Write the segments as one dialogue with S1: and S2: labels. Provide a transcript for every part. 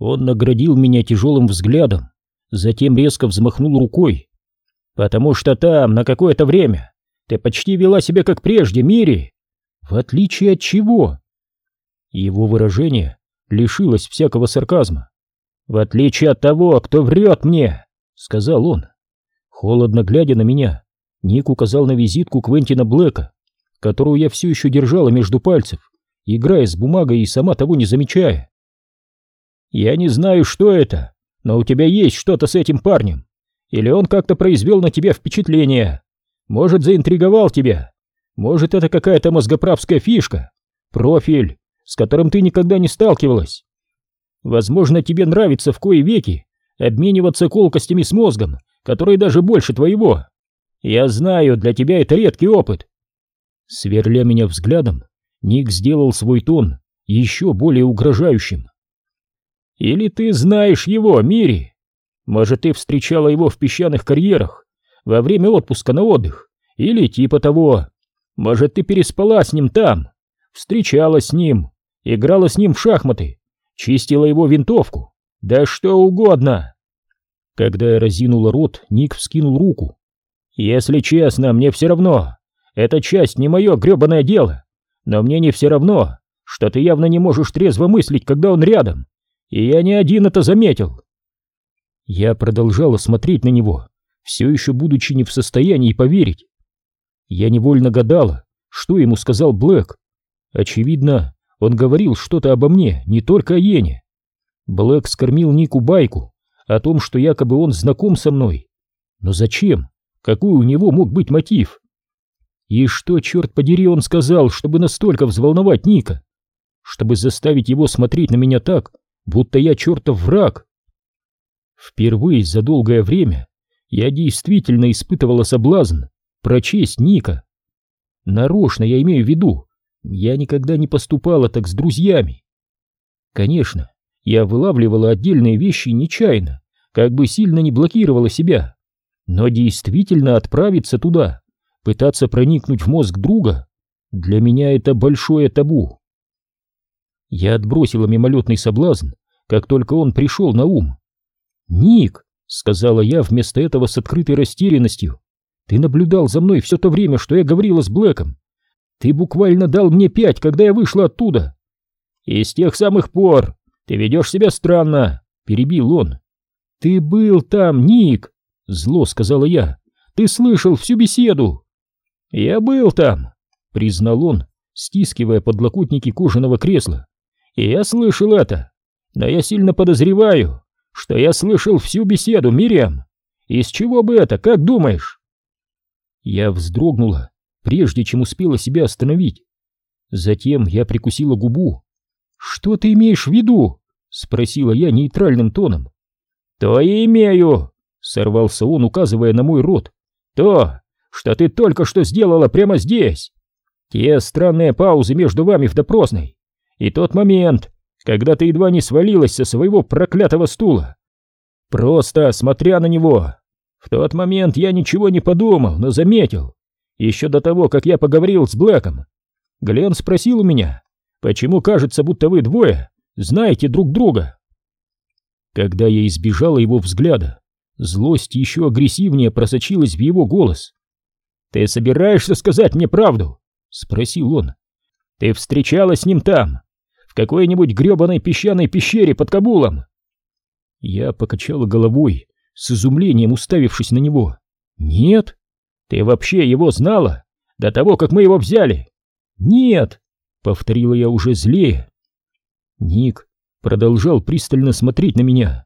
S1: Он наградил меня тяжелым взглядом, затем резко взмахнул рукой. «Потому что там, на какое-то время, ты почти вела себя как прежде, Мири. В отличие от чего?» Его выражение лишилось всякого сарказма. «В отличие от того, кто врет мне», — сказал он. Холодно глядя на меня, Ник указал на визитку Квентина Блэка, которую я все еще держала между пальцев, играя с бумагой и сама того не замечая. «Я не знаю, что это, но у тебя есть что-то с этим парнем. Или он как-то произвел на тебя впечатление. Может, заинтриговал тебя. Может, это какая-то мозгоправская фишка, профиль, с которым ты никогда не сталкивалась. Возможно, тебе нравится в кои веки обмениваться колкостями с мозгом, который даже больше твоего. Я знаю, для тебя это редкий опыт. Сверля меня взглядом, Ник сделал свой тон еще более угрожающим. Или ты знаешь его, Мири? Может, ты встречала его в песчаных карьерах во время отпуска на отдых? Или типа того. Может, ты переспала с ним там, встречалась с ним, играла с ним в шахматы, чистила его винтовку, да что угодно. Когда я разинула рот, Ник вскинул руку. «Если честно, мне все равно. Эта часть не мое гребаное дело. Но мне не все равно, что ты явно не можешь трезво мыслить, когда он рядом. И я не один это заметил». Я продолжала смотреть на него, все еще будучи не в состоянии поверить. Я невольно гадала, что ему сказал Блэк. Очевидно, он говорил что-то обо мне, не только о Йене. Блэк скормил Нику байку, о том, что якобы он знаком со мной. Но зачем? Какой у него мог быть мотив? И что, черт подери, он сказал, чтобы настолько взволновать Ника? Чтобы заставить его смотреть на меня так, будто я чертов враг? Впервые за долгое время я действительно испытывала соблазн прочесть Ника. Нарочно я имею в виду, я никогда не поступала так с друзьями. Конечно, я вылавливала отдельные вещи нечаянно, как бы сильно не блокировала себя. Но действительно отправиться туда, пытаться проникнуть в мозг друга, для меня это большое табу. Я отбросила мимолетный соблазн, как только он пришел на ум. «Ник», — сказала я вместо этого с открытой растерянностью, — «ты наблюдал за мной все то время, что я говорила с Блэком. Ты буквально дал мне пять, когда я вышла оттуда». «И с тех самых пор ты ведешь себя странно», — перебил он. «Ты был там, Ник!» — зло сказала я. «Ты слышал всю беседу!» «Я был там!» — признал он, стискивая подлокотники кожаного кресла. «И я слышал это, но я сильно подозреваю, что я слышал всю беседу, Мириам. Из чего бы это, как думаешь?» Я вздрогнула, прежде чем успела себя остановить. Затем я прикусила губу. «Что ты имеешь в виду?» — спросила я нейтральным тоном. «То и имею!» — сорвался он, указывая на мой рот. «То, что ты только что сделала прямо здесь! Те странные паузы между вами в допросной, и тот момент, когда ты едва не свалилась со своего проклятого стула. Просто смотря на него. В тот момент я ничего не подумал, но заметил. Еще до того, как я поговорил с Блэком. Глен спросил у меня, почему кажется, будто вы двое знаете друг друга. Когда я избежала его взгляда, злость еще агрессивнее просочилась в его голос. «Ты собираешься сказать мне правду?» — спросил он. «Ты встречалась с ним там, в какой-нибудь гребаной песчаной пещере под Кабулом?» Я покачала головой, с изумлением уставившись на него. «Нет? Ты вообще его знала? До того, как мы его взяли?» «Нет!» — повторила я уже злее. Ник продолжал пристально смотреть на меня.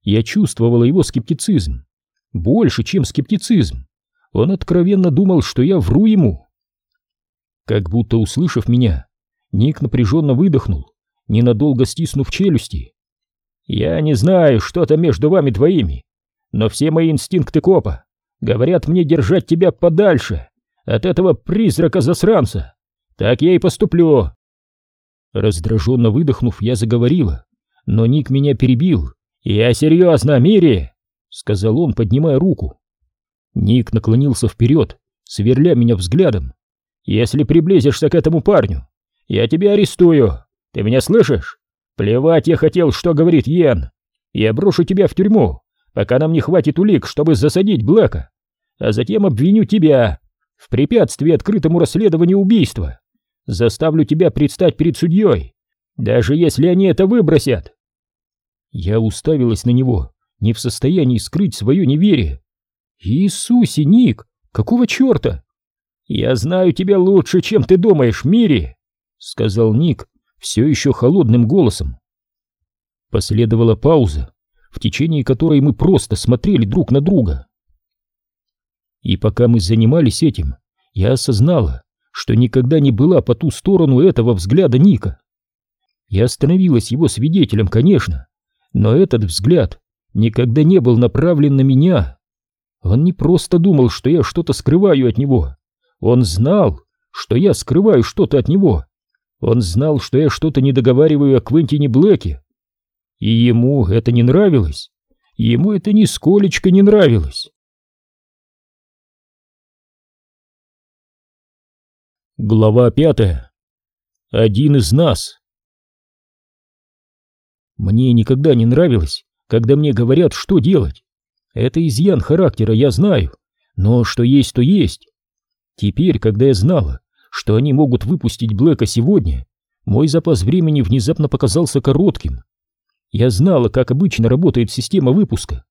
S1: Я чувствовала его скептицизм. Больше, чем скептицизм. Он откровенно думал, что я вру ему. Как будто услышав меня, Ник напряженно выдохнул, ненадолго стиснув челюсти. «Я не знаю, что там между вами двоими, но все мои инстинкты копа говорят мне держать тебя подальше от этого призрака-засранца. Так я и поступлю. Раздраженно выдохнув, я заговорила, но Ник меня перебил. «Я серьезно, Мири!» — сказал он, поднимая руку. Ник наклонился вперед, сверля меня взглядом. «Если приблизишься к этому парню, я тебя арестую. Ты меня слышишь? Плевать я хотел, что говорит Йен. Я брошу тебя в тюрьму, пока нам не хватит улик, чтобы засадить Блэка, а затем обвиню тебя в препятствии открытому расследованию убийства. Заставлю тебя предстать перед судьей, даже если они это выбросят. Я уставилась на него, не в состоянии скрыть свое неверие. Иисусе, Ник, какого черта? Я знаю тебя лучше, чем ты думаешь, Мири, сказал Ник все еще холодным голосом. Последовала пауза, в течение которой мы просто смотрели друг на друга. И пока мы занимались этим, я осознала, что никогда не была по ту сторону этого взгляда Ника. Я становилась его свидетелем, конечно, но этот взгляд никогда не был направлен на меня. Он не просто думал, что я что-то скрываю от него. Он знал, что я скрываю что-то от него. Он знал, что я что-то не договариваю о Квентине Блэке. И ему это не нравилось. Ему это нисколечко не нравилось. Глава пятая. Один из нас. Мне никогда не нравилось, когда мне говорят, что делать. Это изъян характера, я знаю, но что есть, то есть. Теперь, когда я знала, что они могут выпустить Блэка сегодня, мой запас времени внезапно показался коротким. Я знала, как обычно работает система выпуска.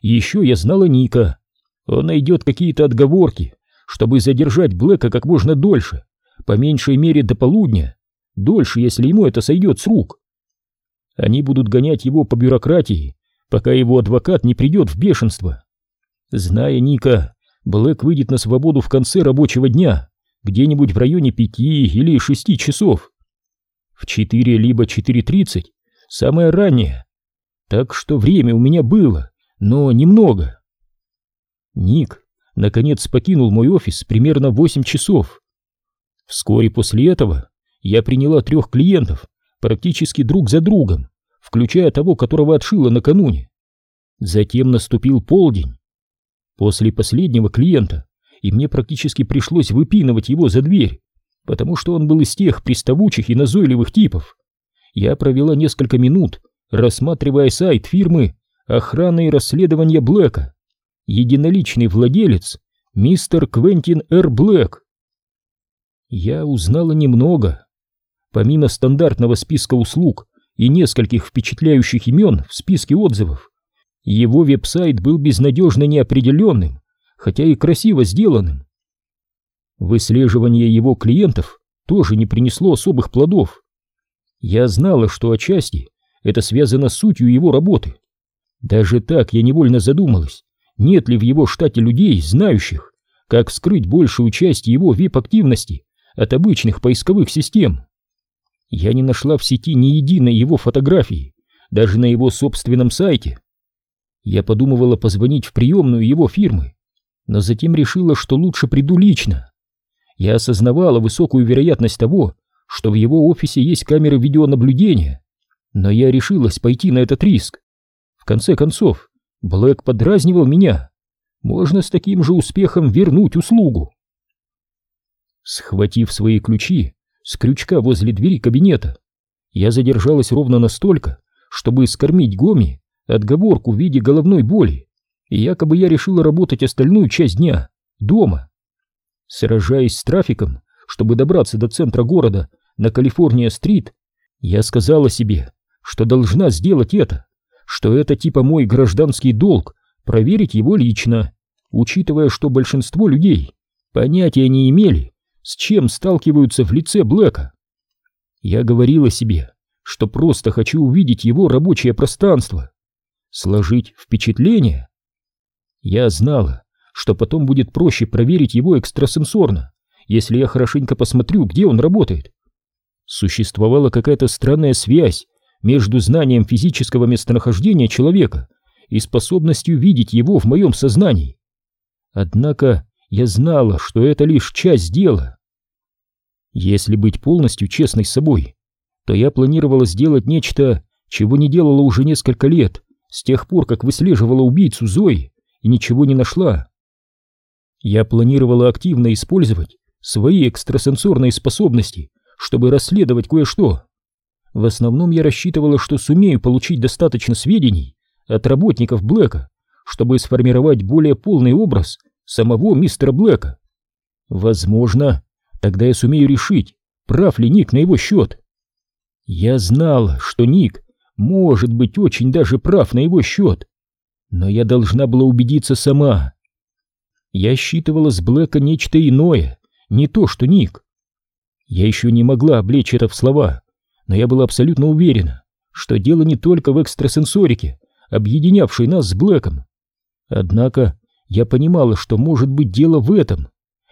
S1: еще я знала Ника. Он найдет какие-то отговорки, чтобы задержать Блэка как можно дольше по меньшей мере до полудня, дольше, если ему это сойдет с рук. Они будут гонять его по бюрократии, пока его адвокат не придет в бешенство. Зная Ника, Блэк выйдет на свободу в конце рабочего дня, где-нибудь в районе пяти или шести часов. В четыре либо четыре тридцать, самое раннее. Так что время у меня было, но немного. Ник, наконец, покинул мой офис примерно в восемь часов. Вскоре после этого я приняла трех клиентов, практически друг за другом, включая того, которого отшила накануне. Затем наступил полдень. После последнего клиента и мне практически пришлось выпинывать его за дверь, потому что он был из тех приставучих и назойливых типов. Я провела несколько минут, рассматривая сайт фирмы охраны и расследования Блэка. Единоличный владелец, мистер Квентин Р. Блэк. Я узнала немного. Помимо стандартного списка услуг и нескольких впечатляющих имен в списке отзывов, его веб-сайт был безнадежно неопределенным, хотя и красиво сделанным. Выслеживание его клиентов тоже не принесло особых плодов. Я знала, что отчасти это связано с сутью его работы. Даже так я невольно задумалась, нет ли в его штате людей, знающих, как скрыть большую часть его вип-активности от обычных поисковых систем. Я не нашла в сети ни единой его фотографии, даже на его собственном сайте. Я подумывала позвонить в приемную его фирмы, но затем решила, что лучше приду лично. Я осознавала высокую вероятность того, что в его офисе есть камеры видеонаблюдения, но я решилась пойти на этот риск. В конце концов, Блэк подразнивал меня. Можно с таким же успехом вернуть услугу. Схватив свои ключи с крючка возле двери кабинета, я задержалась ровно настолько, чтобы скормить Гоми отговорку в виде головной боли, и якобы я решила работать остальную часть дня дома. Сражаясь с трафиком, чтобы добраться до центра города на Калифорния-стрит, я сказала себе, что должна сделать это, что это типа мой гражданский долг проверить его лично, учитывая, что большинство людей понятия не имели, с чем сталкиваются в лице Блэка. Я говорила себе, что просто хочу увидеть его рабочее пространство, сложить впечатление. Я знала, что потом будет проще проверить его экстрасенсорно, если я хорошенько посмотрю, где он работает. Существовала какая-то странная связь между знанием физического местонахождения человека и способностью видеть его в моем сознании. Однако я знала, что это лишь часть дела. Если быть полностью честной с собой, то я планировала сделать нечто, чего не делала уже несколько лет, с тех пор, как выслеживала убийцу Зои и ничего не нашла. Я планировала активно использовать свои экстрасенсорные способности, чтобы расследовать кое-что. В основном я рассчитывала, что сумею получить достаточно сведений от работников Блэка, чтобы сформировать более полный образ самого мистера Блэка. Возможно, тогда я сумею решить, прав ли Ник на его счет. Я знал, что Ник может быть очень даже прав на его счет, но я должна была убедиться сама. Я считывала с Блэка нечто иное, не то, что Ник. Я еще не могла облечь это в слова, но я была абсолютно уверена, что дело не только в экстрасенсорике, объединявшей нас с Блэком. Однако я понимала, что может быть дело в этом.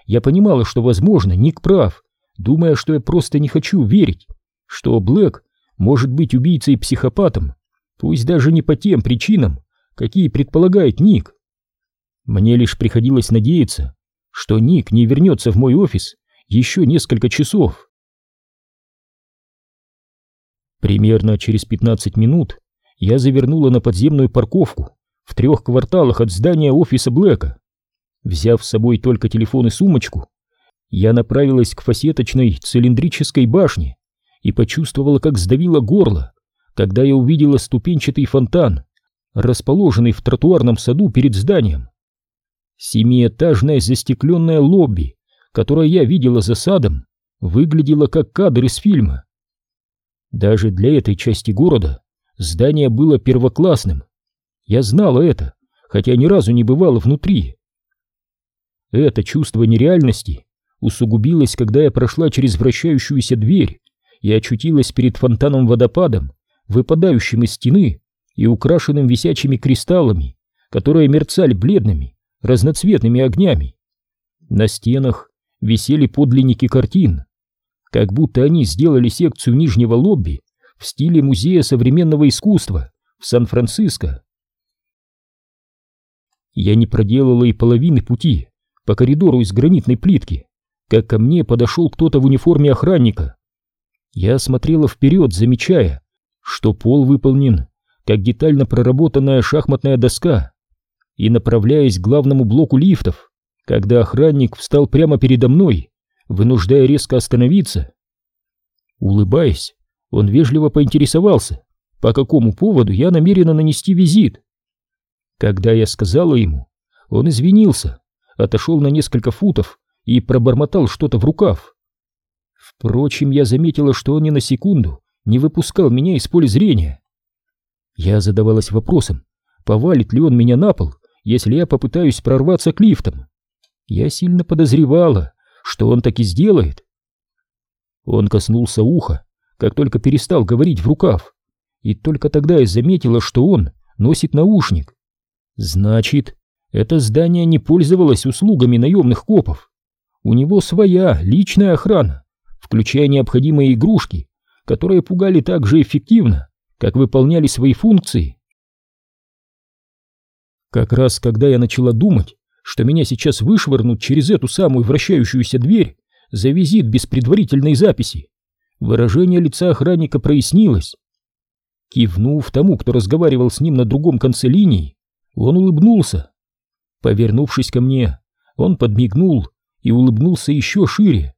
S1: Я понимала, что, возможно, Ник прав, думая, что я просто не хочу верить, что Блэк может быть убийцей-психопатом, пусть даже не по тем причинам, какие предполагает Ник. Мне лишь приходилось надеяться, что Ник не вернется в мой офис еще несколько часов. Примерно через 15 минут я завернула на подземную парковку в трех кварталах от здания офиса Блэка. Взяв с собой только телефон и сумочку, я направилась к фасеточной цилиндрической башне и почувствовала, как сдавило горло, когда я увидела ступенчатый фонтан, расположенный в тротуарном саду перед зданием. Семиэтажное застекленное лобби, которое я видела за садом, выглядело как кадр из фильма. Даже для этой части города здание было первоклассным. Я знала это, хотя ни разу не бывала внутри. Это чувство нереальности усугубилось, когда я прошла через вращающуюся дверь и очутилась перед фонтаном-водопадом, выпадающим из стены и украшенным висячими кристаллами, которые мерцали бледными, разноцветными огнями. На стенах висели подлинники картин, как будто они сделали секцию нижнего лобби в стиле Музея современного искусства в Сан-Франциско. Я не проделала и половины пути по коридору из гранитной плитки, как ко мне подошел кто-то в униформе охранника. Я смотрела вперед, замечая, что пол выполнен, как детально проработанная шахматная доска, и направляясь к главному блоку лифтов, когда охранник встал прямо передо мной, вынуждая резко остановиться. Улыбаясь, он вежливо поинтересовался, по какому поводу я намерена нанести визит. Когда я сказала ему, он извинился, отошел на несколько футов и пробормотал что-то в рукав. Впрочем, я заметила, что он ни на секунду не выпускал меня из поля зрения. Я задавалась вопросом, повалит ли он меня на пол, если я попытаюсь прорваться к лифтам. Я сильно подозревала, что он так и сделает. Он коснулся уха, как только перестал говорить в рукав, и только тогда я заметила, что он носит наушник. Значит, это здание не пользовалось услугами наемных копов. У него своя личная охрана включая необходимые игрушки, которые пугали так же эффективно, как выполняли свои функции. Как раз когда я начала думать, что меня сейчас вышвырнут через эту самую вращающуюся дверь за визит без предварительной записи, выражение лица охранника прояснилось. Кивнув тому, кто разговаривал с ним на другом конце линии, он улыбнулся. Повернувшись ко мне, он подмигнул и улыбнулся еще шире.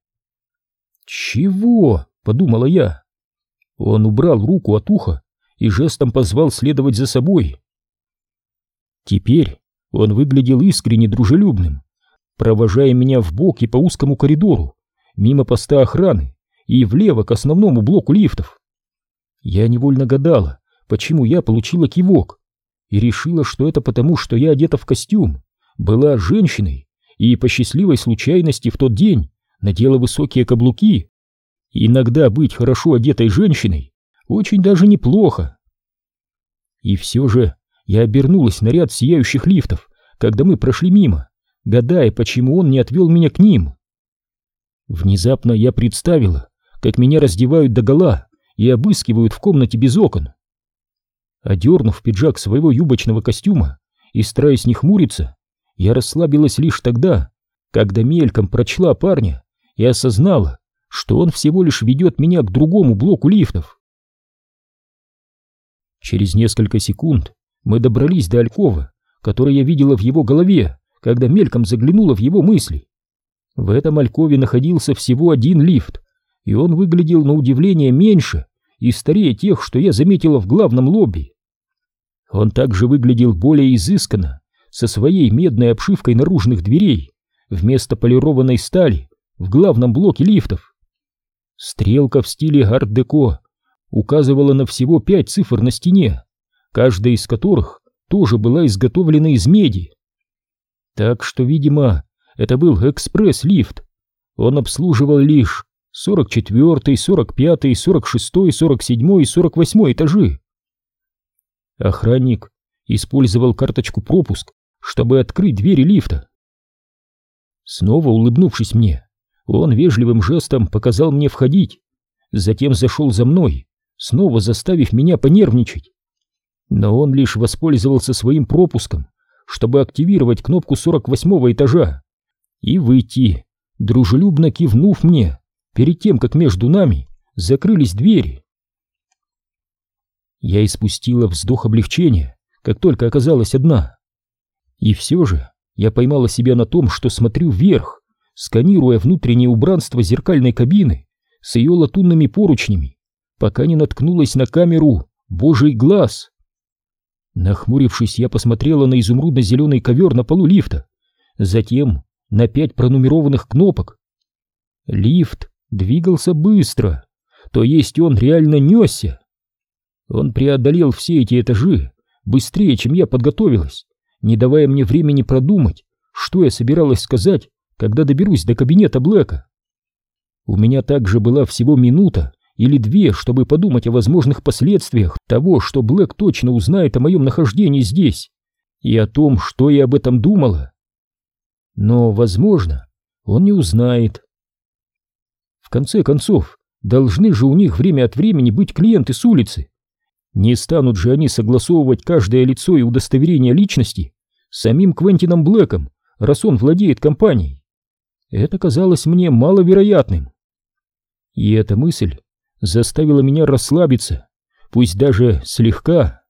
S1: «Чего?» — подумала я. Он убрал руку от уха и жестом позвал следовать за собой. Теперь он выглядел искренне дружелюбным, провожая меня в бок и по узкому коридору, мимо поста охраны и влево к основному блоку лифтов. Я невольно гадала, почему я получила кивок, и решила, что это потому, что я одета в костюм, была женщиной и по счастливой случайности в тот день надела высокие каблуки. Иногда быть хорошо одетой женщиной очень даже неплохо. И все же я обернулась на ряд сияющих лифтов, когда мы прошли мимо, гадая, почему он не отвел меня к ним. Внезапно я представила, как меня раздевают догола и обыскивают в комнате без окон. Одернув пиджак своего юбочного костюма и стараясь не хмуриться, я расслабилась лишь тогда, когда мельком прочла парня, и осознала, что он всего лишь ведет меня к другому блоку лифтов. Через несколько секунд мы добрались до Алькова, который я видела в его голове, когда мельком заглянула в его мысли. В этом Алькове находился всего один лифт, и он выглядел на удивление меньше и старее тех, что я заметила в главном лобби. Он также выглядел более изысканно, со своей медной обшивкой наружных дверей, вместо полированной стали, в главном блоке лифтов. Стрелка в стиле арт-деко указывала на всего пять цифр на стене, каждая из которых тоже была изготовлена из меди. Так что, видимо, это был экспресс-лифт. Он обслуживал лишь 44, 45, 46, 47 и 48 этажи. Охранник использовал карточку пропуск, чтобы открыть двери лифта. Снова улыбнувшись мне, он вежливым жестом показал мне входить, затем зашел за мной, снова заставив меня понервничать. Но он лишь воспользовался своим пропуском, чтобы активировать кнопку 48 этажа и выйти, дружелюбно кивнув мне, перед тем, как между нами закрылись двери. Я испустила вздох облегчения, как только оказалась одна. И все же я поймала себя на том, что смотрю вверх, сканируя внутреннее убранство зеркальной кабины с ее латунными поручнями, пока не наткнулась на камеру «Божий глаз». Нахмурившись, я посмотрела на изумрудно-зеленый ковер на полу лифта, затем на пять пронумерованных кнопок. Лифт двигался быстро, то есть он реально несся. Он преодолел все эти этажи быстрее, чем я подготовилась, не давая мне времени продумать, что я собиралась сказать, когда доберусь до кабинета Блэка. У меня также была всего минута или две, чтобы подумать о возможных последствиях того, что Блэк точно узнает о моем нахождении здесь, и о том, что я об этом думала. Но, возможно, он не узнает. В конце концов, должны же у них время от времени быть клиенты с улицы. Не станут же они согласовывать каждое лицо и удостоверение личности самим Квентином Блэком, раз он владеет компанией. Это казалось мне маловероятным. И эта мысль заставила меня расслабиться, пусть даже слегка.